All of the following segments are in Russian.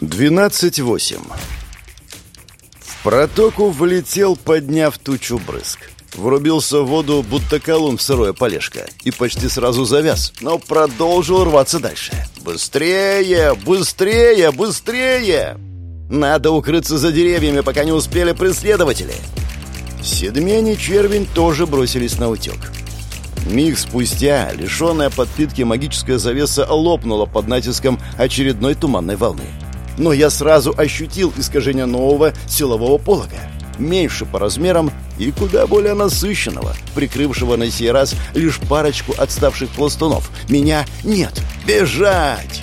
12.8 В протоку влетел, подняв тучу брызг. Врубился в воду, будто колун в сырое полежка, и почти сразу завяз, но продолжил рваться дальше. «Быстрее! Быстрее! Быстрее!» «Надо укрыться за деревьями, пока не успели преследователи!» Седмень и червень тоже бросились на утек. Миг спустя, лишенная подпитки магическая завеса лопнула под натиском очередной туманной волны но я сразу ощутил искажение нового силового полога. Меньше по размерам и куда более насыщенного, прикрывшего на сей раз лишь парочку отставших пластунов. Меня нет. Бежать!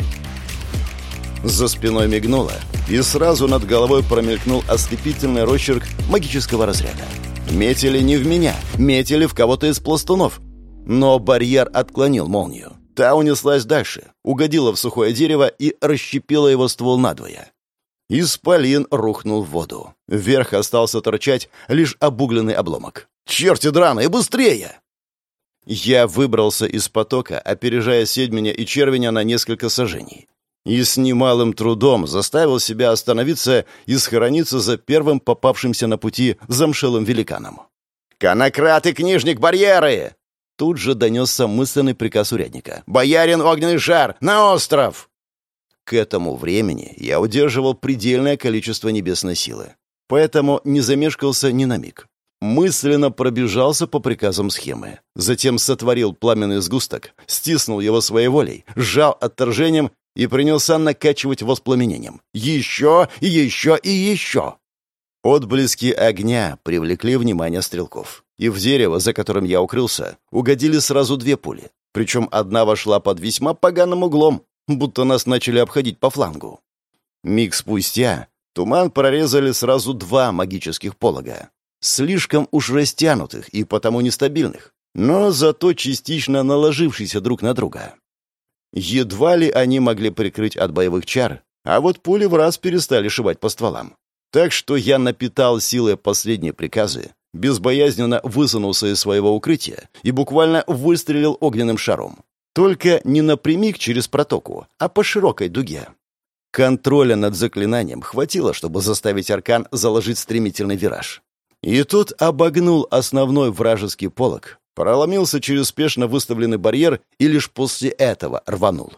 За спиной мигнуло, и сразу над головой промелькнул ослепительный росчерк магического разряда. Метили не в меня, метили в кого-то из пластунов. Но барьер отклонил молнию. Та унеслась дальше, угодила в сухое дерево и расщепила его ствол надвое. Исполин рухнул в воду. Вверх остался торчать лишь обугленный обломок. «Черти драные, быстрее!» Я выбрался из потока, опережая седменя и червеня на несколько сажений. И с немалым трудом заставил себя остановиться и схорониться за первым попавшимся на пути замшелым великаном. «Конократ и книжник барьеры!» Тут же донесся мысленный приказ урядника. «Боярин огненный шар! На остров!» К этому времени я удерживал предельное количество небесной силы. Поэтому не замешкался ни на миг. Мысленно пробежался по приказам схемы. Затем сотворил пламенный сгусток, стиснул его своей волей, сжал отторжением и принялся накачивать воспламенением. Еще, еще и еще. Отблески огня привлекли внимание стрелков. И в дерево, за которым я укрылся, угодили сразу две пули. Причем одна вошла под весьма поганым углом, будто нас начали обходить по флангу. Миг спустя туман прорезали сразу два магических полога. Слишком уж растянутых и потому нестабильных, но зато частично наложившихся друг на друга. Едва ли они могли прикрыть от боевых чар, а вот пули в раз перестали шибать по стволам. Так что я напитал силой последние приказы, безбоязненно высунулся из своего укрытия и буквально выстрелил огненным шаром. Только не напрямик через протоку, а по широкой дуге. Контроля над заклинанием хватило, чтобы заставить Аркан заложить стремительный вираж. И тот обогнул основной вражеский полог, проломился через спешно выставленный барьер и лишь после этого рванул.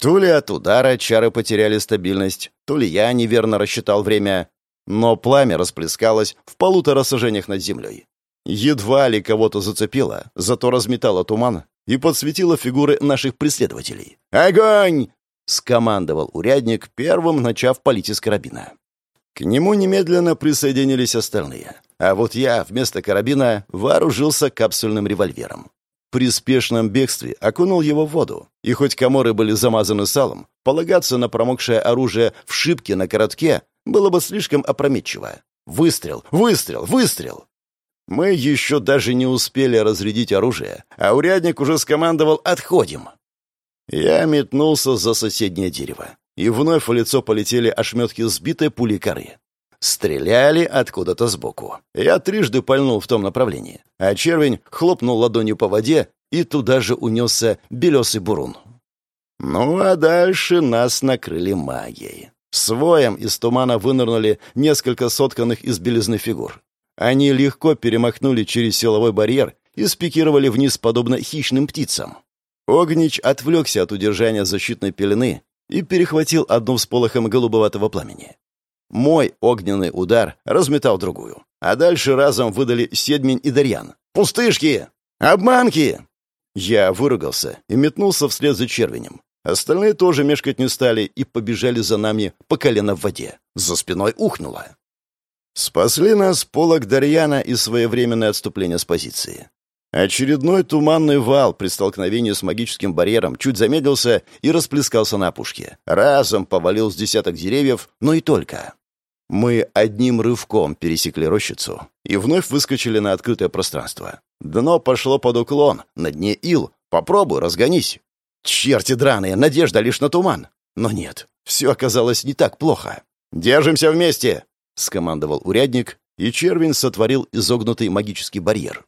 То ли от удара чары потеряли стабильность, то ли я неверно рассчитал время, но пламя расплескалось в полутора сажениях над землей. Едва ли кого-то зацепило, зато разметало туман и подсветило фигуры наших преследователей. «Огонь!» — скомандовал урядник, первым начав палить из карабина. К нему немедленно присоединились остальные. А вот я вместо карабина вооружился капсульным револьвером. При спешном бегстве окунул его в воду, и хоть коморы были замазаны салом, полагаться на промокшее оружие в шибке на коротке было бы слишком опрометчиво. Выстрел, выстрел, выстрел! Мы еще даже не успели разрядить оружие, а урядник уже скомандовал «Отходим!». Я метнулся за соседнее дерево, и вновь в лицо полетели ошметки сбитой пули коры. Стреляли откуда-то сбоку. Я трижды пальнул в том направлении, а червень хлопнул ладонью по воде, и туда же унесся белесый бурун. Ну а дальше нас накрыли магией. Своем из тумана вынырнули несколько сотканных из белизны фигур. Они легко перемахнули через силовой барьер и спикировали вниз, подобно хищным птицам. Огнич отвлекся от удержания защитной пелены и перехватил одну всполохом голубоватого пламени. Мой огненный удар разметал другую, а дальше разом выдали Седмень и Дарьян. «Пустышки! Обманки!» Я выругался и метнулся вслед за червенем. Остальные тоже мешкать не стали и побежали за нами по колено в воде. За спиной ухнуло. Спасли нас полок Дарьяна и своевременное отступление с позиции. Очередной туманный вал при столкновении с магическим барьером чуть замедлился и расплескался на опушке. Разом повалил с десяток деревьев, но и только. Мы одним рывком пересекли рощицу и вновь выскочили на открытое пространство. Дно пошло под уклон, на дне ил. Попробуй, разгонись. Черти драные, надежда лишь на туман. Но нет, все оказалось не так плохо. «Держимся вместе!» — скомандовал урядник, и Червин сотворил изогнутый магический барьер.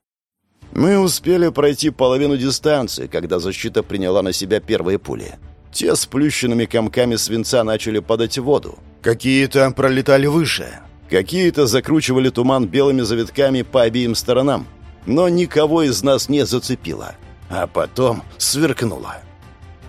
Мы успели пройти половину дистанции, когда защита приняла на себя первые пули. Те с плющенными комками свинца начали падать в воду. Какие-то пролетали выше. Какие-то закручивали туман белыми завитками по обеим сторонам. Но никого из нас не зацепило. А потом сверкнуло.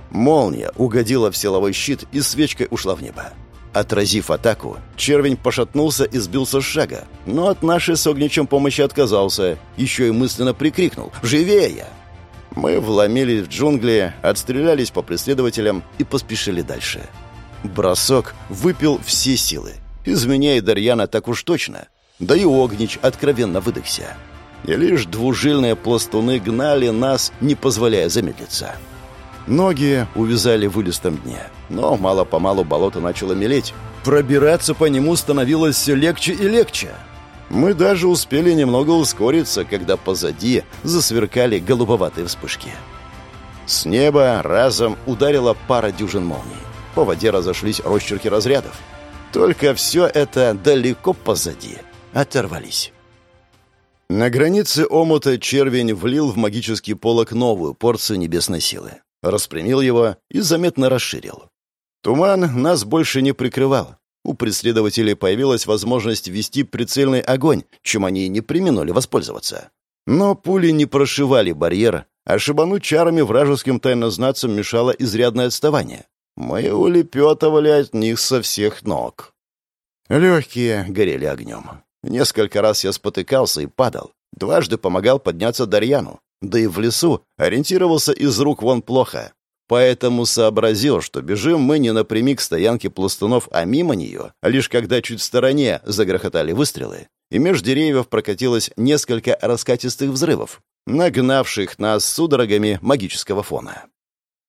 Молния угодила в силовой щит и свечкой ушла в небо. Отразив атаку, червень пошатнулся и сбился с шага, но от нашей с огничем помощи отказался, еще и мысленно прикрикнул «Живее!». Мы вломились в джунгли, отстрелялись по преследователям и поспешили дальше. Бросок выпил все силы. Из Дарьяна так уж точно. Да и Огнич откровенно выдохся. И лишь двужильные пластуны гнали нас, не позволяя замедлиться. Ноги увязали в улистом дне, но мало-помалу болото начало мелеть. Пробираться по нему становилось все легче и легче. Мы даже успели немного ускориться, когда позади засверкали голубоватые вспышки. С неба разом ударила пара дюжин молний. По воде разошлись росчерки разрядов. Только все это далеко позади. Оторвались. На границе омута червень влил в магический полог новую порцию небесной силы распрямил его и заметно расширил. Туман нас больше не прикрывал. У преследователей появилась возможность вести прицельный огонь, чем они и не применули воспользоваться. Но пули не прошивали барьер, а шибануть чарами вражеским тайнознацам мешало изрядное отставание. Мы улепетывали от них со всех ног. Легкие горели огнем. Несколько раз я спотыкался и падал. Дважды помогал подняться Дарьяну. Да и в лесу ориентировался из рук вон плохо. Поэтому сообразил, что бежим мы не напрямик к стоянке пластунов, а мимо нее, лишь когда чуть в стороне загрохотали выстрелы, и меж деревьев прокатилось несколько раскатистых взрывов, нагнавших нас судорогами магического фона.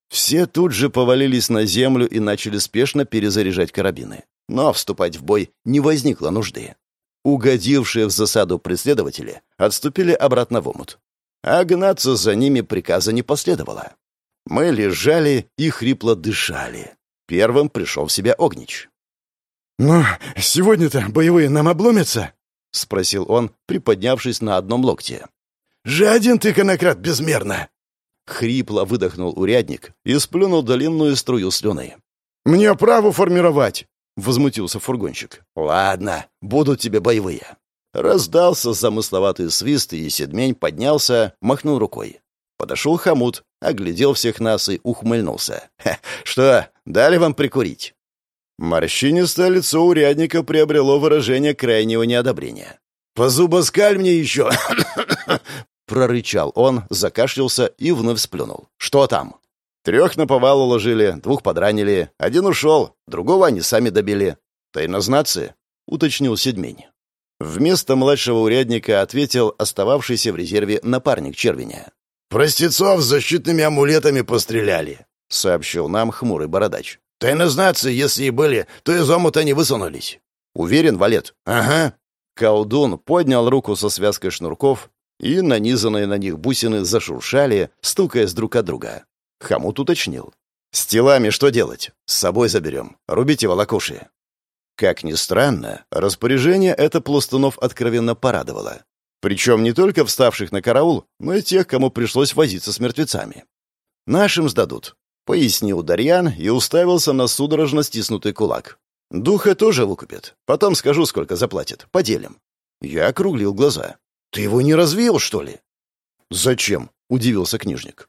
Все тут же повалились на землю и начали спешно перезаряжать карабины. Но вступать в бой не возникло нужды. Угодившие в засаду преследователи отступили обратно в омут а гнаться за ними приказа не последовало. Мы лежали и хрипло дышали. Первым пришел в себя Огнич. «Ну, сегодня-то боевые нам обломятся?» — спросил он, приподнявшись на одном локте. «Жаден ты, конократ, безмерно!» Хрипло выдохнул урядник и сплюнул длинную струю слюны. «Мне праву формировать!» — возмутился фургонщик. «Ладно, будут тебе боевые. Раздался замысловатый свист, и Седмень поднялся, махнул рукой. Подошел хомут, оглядел всех нас и ухмыльнулся. «Что, дали вам прикурить?» Морщинистое лицо урядника приобрело выражение крайнего неодобрения. «Позубоскаль мне еще!» Прорычал он, закашлялся и вновь сплюнул. «Что там?» «Трех на повал уложили, двух подранили. Один ушел, другого они сами добили. Тайнознатцы?» — уточнил Седмень. Вместо младшего урядника ответил остававшийся в резерве напарник Червеня. «Простецов с защитными амулетами постреляли», — сообщил нам хмурый бородач. «Тайнознатцы, если и были, то из омута не высунулись». «Уверен, Валет?» «Ага». Колдун поднял руку со связкой шнурков, и нанизанные на них бусины зашуршали, стукаясь друг от друга. Хамут уточнил. «С телами что делать? С собой заберем. Рубите волокуши». Как ни странно, распоряжение это Пластунов откровенно порадовало. Причем не только вставших на караул, но и тех, кому пришлось возиться с мертвецами. «Нашим сдадут», — пояснил Дарьян и уставился на судорожно стиснутый кулак. «Духа тоже выкупят. Потом скажу, сколько заплатят. Поделим». Я округлил глаза. «Ты его не развеял, что ли?» «Зачем?» — удивился книжник.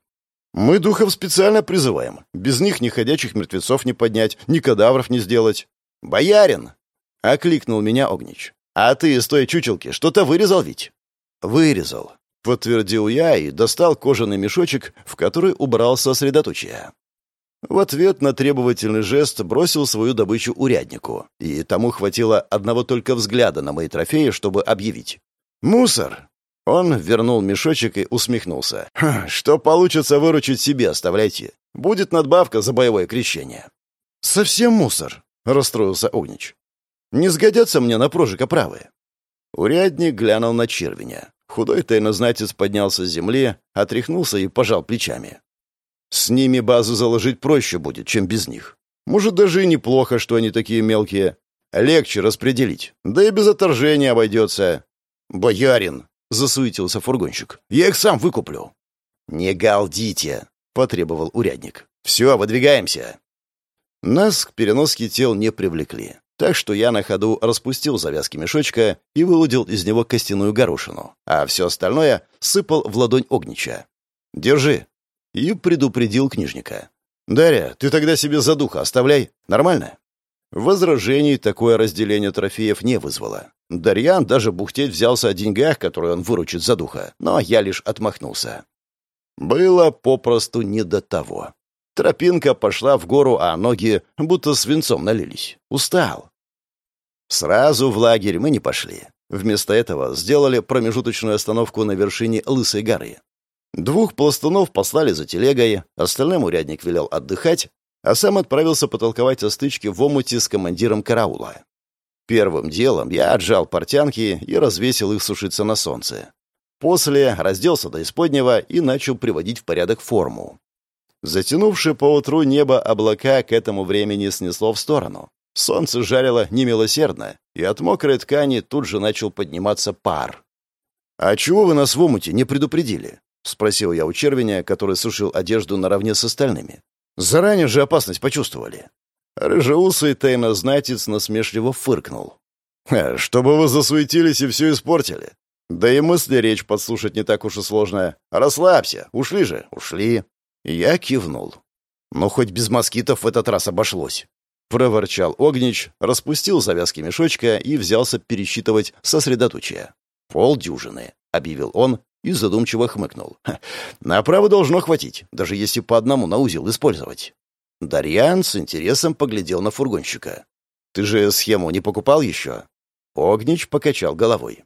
«Мы духов специально призываем. Без них ни ходячих мертвецов не поднять, ни кадавров не сделать. «Боярин!» — окликнул меня Огнич. «А ты из той чучелки что-то вырезал ведь?» «Вырезал», — подтвердил я и достал кожаный мешочек, в который убрал сосредоточие. В ответ на требовательный жест бросил свою добычу уряднику, и тому хватило одного только взгляда на мои трофеи, чтобы объявить. «Мусор!» Он вернул мешочек и усмехнулся. «Что получится выручить себе, оставляйте. Будет надбавка за боевое крещение». «Совсем мусор», — расстроился Огнич. «Не сгодятся мне на прожига правые». Урядник глянул на червеня. Худой тайнознатец поднялся с земли, отряхнулся и пожал плечами. «С ними базу заложить проще будет, чем без них. Может, даже и неплохо, что они такие мелкие. Легче распределить, да и без отторжения обойдется». «Боярин!» — засуетился фургонщик. «Я их сам выкуплю». «Не галдите!» — потребовал урядник. Все, выдвигаемся!» Нас к переноске тел не привлекли, так что я на ходу распустил завязки мешочка и выудил из него костяную горошину, а все остальное сыпал в ладонь Огнича. «Держи!» И предупредил книжника. «Дарья, ты тогда себе задуха оставляй. Нормально?» Возражений такое разделение трофеев не вызвало. Дарьян даже бухтеть взялся о деньгах, которые он выручит за духа, но я лишь отмахнулся. Было попросту не до того. Тропинка пошла в гору, а ноги будто свинцом налились. Устал. Сразу в лагерь мы не пошли. Вместо этого сделали промежуточную остановку на вершине Лысой горы. Двух пластунов послали за телегой, остальным урядник велел отдыхать, а сам отправился потолковать о стычке в омуте с командиром караула. Первым делом я отжал портянки и развесил их сушиться на солнце. После разделся до исподнего и начал приводить в порядок форму. Затянувшие поутру небо облака к этому времени снесло в сторону. Солнце жарило немилосердно, и от мокрой ткани тут же начал подниматься пар. «А чего вы нас в омуте не предупредили?» — спросил я у червеня, который сушил одежду наравне с остальными. «Заранее же опасность почувствовали». Рыжеусый тайнознатец насмешливо фыркнул. «Чтобы вы засуетились и все испортили. Да и мысли речь подслушать не так уж и сложно. Расслабься. Ушли же. Ушли. Я кивнул. Но «Ну, хоть без москитов в этот раз обошлось. Проворчал Огнич, распустил завязки мешочка и взялся пересчитывать сосредоточие. «Полдюжины», — объявил он и задумчиво хмыкнул. «Направо должно хватить, даже если по одному на узел использовать». Дарьян с интересом поглядел на фургонщика. «Ты же схему не покупал еще?» Огнич покачал головой.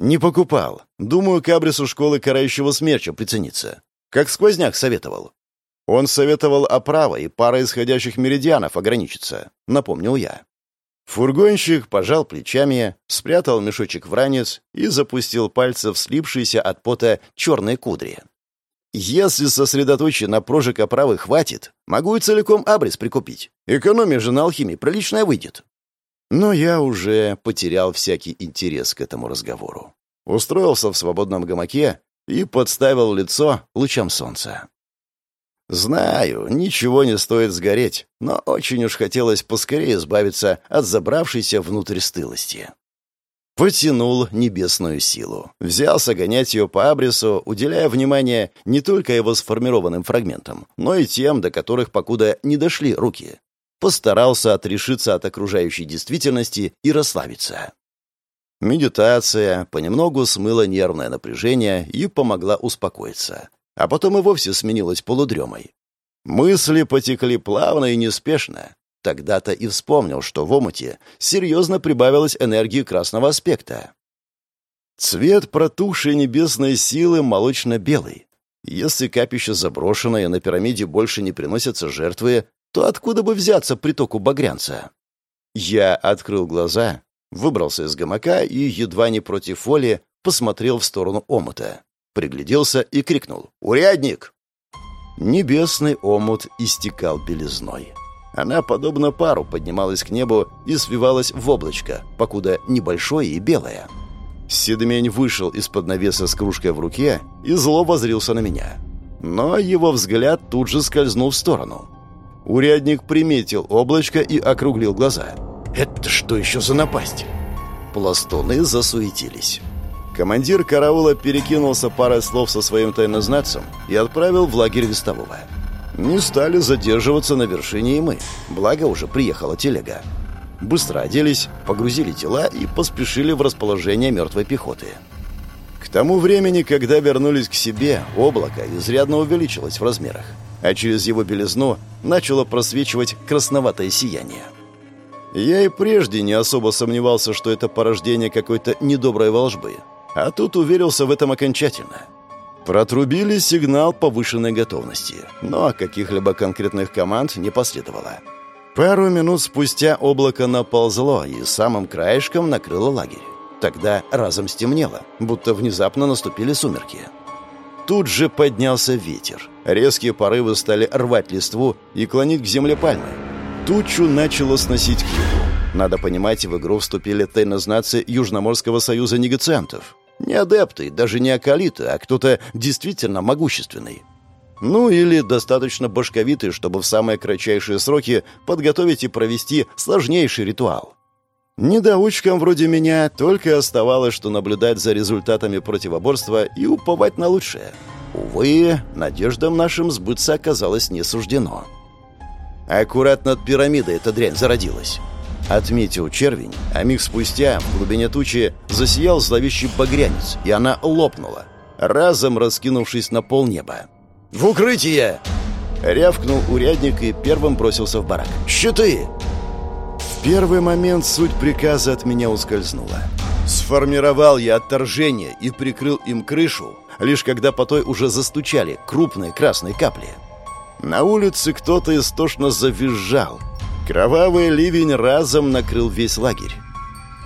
«Не покупал. Думаю, к абрису школы карающего смерча прицениться. Как сквозняк советовал. Он советовал оправа и пара исходящих меридианов ограничиться, напомнил я. Фургонщик пожал плечами, спрятал мешочек в ранец и запустил пальцы в слипшиеся от пота черные кудри. «Если сосредоточие на прожиг оправы хватит, могу и целиком абрис прикупить. Экономия же на алхимии приличная выйдет». Но я уже потерял всякий интерес к этому разговору. Устроился в свободном гамаке и подставил лицо лучам солнца. Знаю, ничего не стоит сгореть, но очень уж хотелось поскорее избавиться от забравшейся внутрь стылости. Потянул небесную силу. Взялся гонять ее по абрису, уделяя внимание не только его сформированным фрагментам, но и тем, до которых покуда не дошли руки. Постарался отрешиться от окружающей действительности и расслабиться. Медитация понемногу смыла нервное напряжение и помогла успокоиться. А потом и вовсе сменилась полудремой. Мысли потекли плавно и неспешно. Тогда-то и вспомнил, что в омуте серьезно прибавилось энергии красного аспекта. Цвет протухшей небесной силы молочно-белый. Если капище заброшенное, на пирамиде больше не приносятся жертвы, то откуда бы взяться притоку багрянца? Я открыл глаза выбрался из гамака и, едва не против воли, посмотрел в сторону омута. Пригляделся и крикнул «Урядник!». Небесный омут истекал белизной. Она, подобно пару, поднималась к небу и свивалась в облачко, покуда небольшое и белое. Седмень вышел из-под навеса с кружкой в руке и зло возрился на меня. Но его взгляд тут же скользнул в сторону. Урядник приметил облачко и округлил глаза – это что еще за напасть? Пластуны засуетились. Командир караула перекинулся парой слов со своим тайнознацем и отправил в лагерь вестового. Не стали задерживаться на вершине и мы, благо уже приехала телега. Быстро оделись, погрузили тела и поспешили в расположение мертвой пехоты. К тому времени, когда вернулись к себе, облако изрядно увеличилось в размерах, а через его белизну начало просвечивать красноватое сияние. Я и прежде не особо сомневался, что это порождение какой-то недоброй волжбы, а тут уверился в этом окончательно. Протрубили сигнал повышенной готовности, но каких-либо конкретных команд не последовало. Пару минут спустя облако наползло и самым краешком накрыло лагерь. Тогда разом стемнело, будто внезапно наступили сумерки. Тут же поднялся ветер. Резкие порывы стали рвать листву и клонить к земле пальмы. Тучу начало сносить к. Надо понимать, в игру вступили тайнознатцы Южноморского союза негациантов. Не адепты, даже не акалиты, а кто-то действительно могущественный. Ну или достаточно башковитый, чтобы в самые кратчайшие сроки подготовить и провести сложнейший ритуал. Недоучкам вроде меня только оставалось, что наблюдать за результатами противоборства и уповать на лучшее. Увы, надеждам нашим сбыться оказалось не суждено. Аккурат над пирамидой эта дрянь зародилась. Отметил червень, а миг спустя в глубине тучи засиял зловещий багрянец, и она лопнула, разом раскинувшись на полнеба. «В укрытие!» Рявкнул урядник и первым бросился в барак. «Щиты!» В первый момент суть приказа от меня ускользнула. Сформировал я отторжение и прикрыл им крышу, лишь когда по той уже застучали крупные красные капли. На улице кто-то истошно завизжал, Кровавый ливень разом накрыл весь лагерь.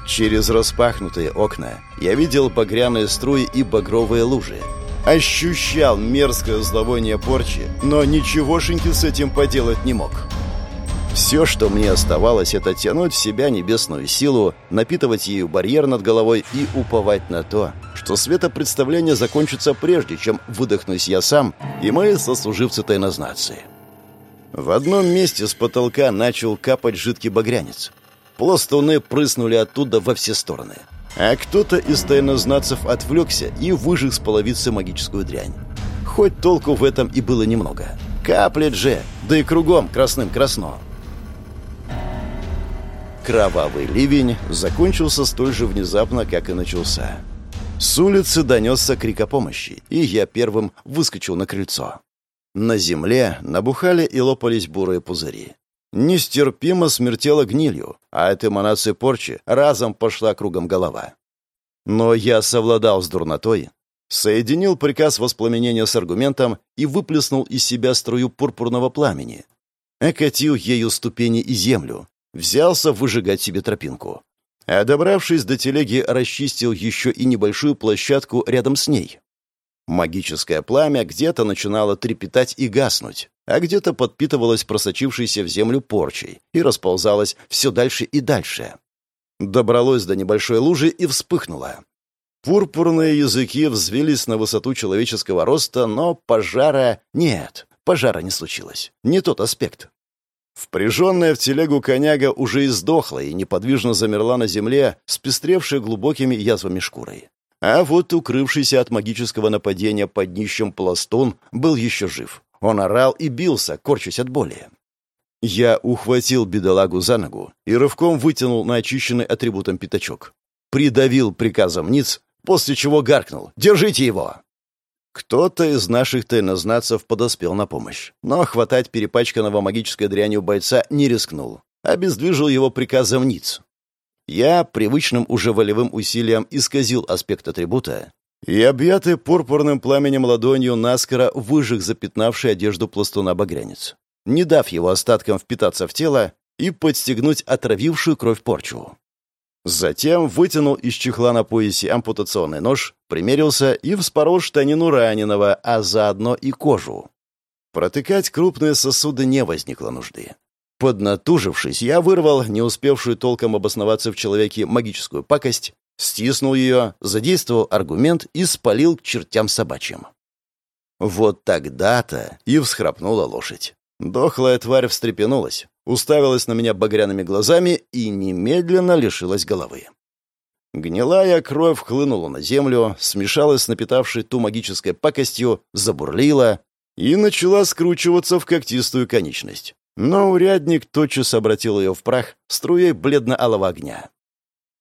Через распахнутые окна я видел багряные струи и багровые лужи. Ощущал мерзкое зловоние порчи, но ничегошеньки с этим поделать не мог. Все, что мне оставалось, это тянуть в себя небесную силу, напитывать ею барьер над головой и уповать на то, что светопредставление закончится прежде, чем выдохнусь я сам и мои сослуживцы тайнознации. В одном месте с потолка начал капать жидкий багрянец. Пластуны прыснули оттуда во все стороны. А кто-то из тайнознацев отвлекся и выжег с половицы магическую дрянь. Хоть толку в этом и было немного. Каплет же, да и кругом красным красно. Кровавый ливень закончился столь же внезапно, как и начался. С улицы донесся крик о помощи, и я первым выскочил на крыльцо. На земле набухали и лопались бурые пузыри. Нестерпимо смертела гнилью, а от эманации порчи разом пошла кругом голова. Но я совладал с дурнотой, соединил приказ воспламенения с аргументом и выплеснул из себя струю пурпурного пламени. Окатил ею ступени и землю, взялся выжигать себе тропинку. А добравшись до телеги, расчистил еще и небольшую площадку рядом с ней. Магическое пламя где-то начинало трепетать и гаснуть, а где-то подпитывалось просочившейся в землю порчей и расползалось все дальше и дальше. Добралось до небольшой лужи и вспыхнуло. Пурпурные языки взвелись на высоту человеческого роста, но пожара нет, пожара не случилось. Не тот аспект. Впряженная в телегу коняга уже издохла и неподвижно замерла на земле, спестревшей глубокими язвами шкурой. А вот укрывшийся от магического нападения под днищем пластун был еще жив. Он орал и бился, корчась от боли. Я ухватил бедолагу за ногу и рывком вытянул на очищенный атрибутом пятачок. Придавил приказом ниц, после чего гаркнул «Держите его!». Кто-то из наших тайнознацев подоспел на помощь, но хватать перепачканного магической дрянью бойца не рискнул, обездвижил его приказом ниц. Я привычным уже волевым усилием исказил аспект атрибута и, объятый пурпурным пламенем ладонью, наскоро выжег запятнавший одежду пластуна багрянец, не дав его остаткам впитаться в тело и подстегнуть отравившую кровь порчу. Затем вытянул из чехла на поясе ампутационный нож, примерился и вспорол штанину раненого, а заодно и кожу. Протыкать крупные сосуды не возникло нужды. Поднатужившись, я вырвал не успевшую толком обосноваться в человеке магическую пакость, стиснул ее, задействовал аргумент и спалил к чертям собачьим. Вот тогда-то и всхрапнула лошадь. Дохлая тварь встрепенулась, уставилась на меня багряными глазами и немедленно лишилась головы. Гнилая кровь хлынула на землю, смешалась с напитавшей ту магической пакостью, забурлила и начала скручиваться в когтистую конечность. Но урядник тотчас обратил ее в прах струей бледно-алого огня.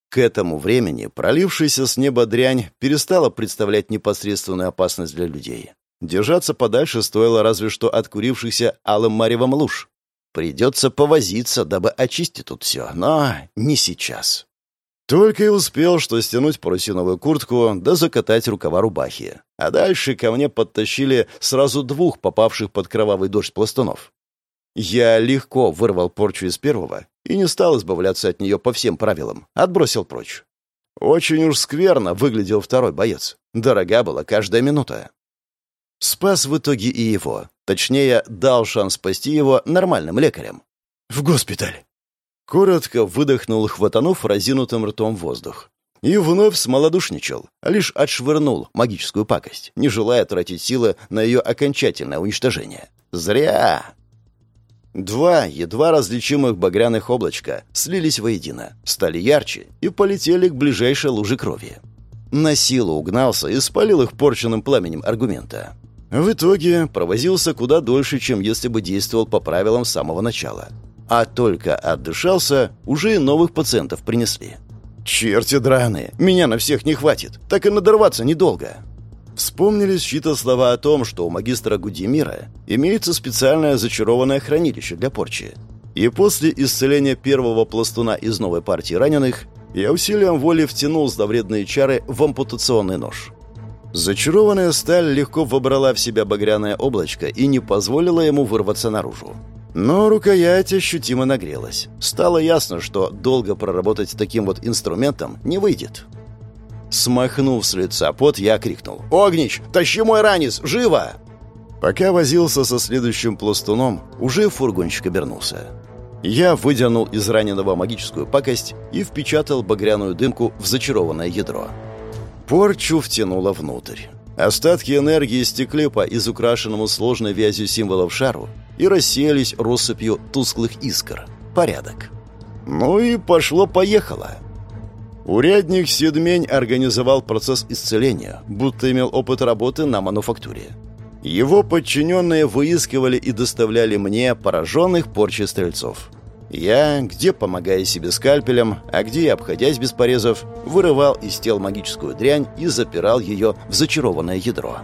К этому времени пролившаяся с неба дрянь перестала представлять непосредственную опасность для людей. Держаться подальше стоило разве что от курившихся алым маревом луж. Придется повозиться, дабы очистить тут все, но не сейчас. Только и успел, что стянуть парусиновую куртку да закатать рукава рубахи. А дальше ко мне подтащили сразу двух попавших под кровавый дождь пластунов. Я легко вырвал порчу из первого и не стал избавляться от нее по всем правилам, отбросил прочь. Очень уж скверно выглядел второй боец. Дорога была каждая минута. Спас в итоге и его. Точнее, дал шанс спасти его нормальным лекарем. «В госпиталь!» Коротко выдохнул, хватанув разинутым ртом воздух. И вновь смолодушничал, лишь отшвырнул магическую пакость, не желая тратить силы на ее окончательное уничтожение. Зря! Два едва различимых багряных облачка слились воедино, стали ярче и полетели к ближайшей луже крови. На силу угнался и спалил их порченным пламенем аргумента. В итоге провозился куда дольше, чем если бы действовал по правилам с самого начала. А только отдышался, уже и новых пациентов принесли. «Черти драные! Меня на всех не хватит! Так и надорваться недолго!» Вспомнились чьи-то слова о том, что у магистра Гудимира имеется специальное зачарованное хранилище для порчи. И после исцеления первого пластуна из новой партии раненых я усилием воли втянул зловредные чары в ампутационный нож. Зачарованная сталь легко вобрала в себя багряное облачко и не позволила ему вырваться наружу. Но рукоять ощутимо нагрелась. Стало ясно, что долго проработать таким вот инструментом не выйдет. Смахнув с лица пот, я крикнул. «Огнич, тащи мой ранец! Живо!» Пока возился со следующим пластуном, уже фургончик обернулся. Я выдернул из раненого магическую пакость и впечатал багряную дымку в зачарованное ядро. Порчу втянуло внутрь. Остатки энергии стекли по изукрашенному сложной вязью символов шару и рассеялись россыпью тусклых искр. Порядок. Ну и пошло-поехало. Урядник Седмень организовал процесс исцеления, будто имел опыт работы на мануфактуре. Его подчиненные выискивали и доставляли мне пораженных порчей стрельцов. Я, где помогая себе скальпелем, а где, обходясь без порезов, вырывал из тел магическую дрянь и запирал ее в зачарованное ядро.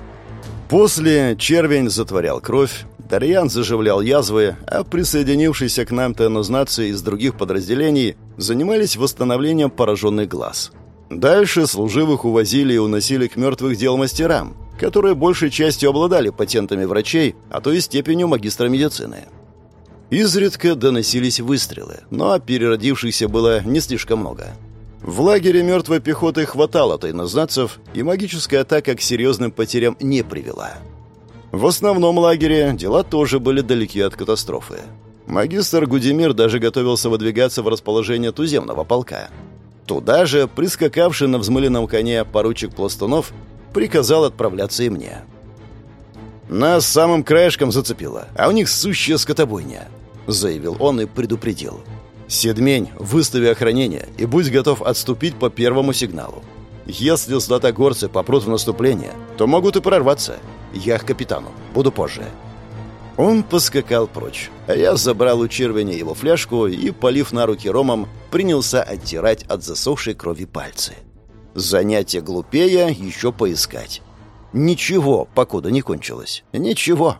После червень затворял кровь, Дарьян заживлял язвы, а присоединившиеся к нам тенузнации из других подразделений занимались восстановлением пораженных глаз. Дальше служивых увозили и уносили к мертвых дел мастерам, которые большей частью обладали патентами врачей, а то и степенью магистра медицины. Изредка доносились выстрелы, но переродившихся было не слишком много. В лагере мертвой пехоты хватало тайнознацев, и магическая атака к серьезным потерям не привела. В основном лагере дела тоже были далеки от катастрофы. Магистр Гудимир даже готовился выдвигаться в расположение туземного полка. Туда же, прискакавший на взмыленном коне поручик Пластунов, приказал отправляться и мне. «Нас самым краешком зацепило, а у них сущая скотобойня», — заявил он и предупредил. «Седмень, выстави охранение и будь готов отступить по первому сигналу. Если златогорцы попрут в наступление, то могут и прорваться. Я к капитану. Буду позже». Он поскакал прочь, а я забрал у червеня его фляжку и, полив на руки ромом, принялся оттирать от засохшей крови пальцы. Занятие глупее еще поискать. Ничего, покуда не кончилось. Ничего.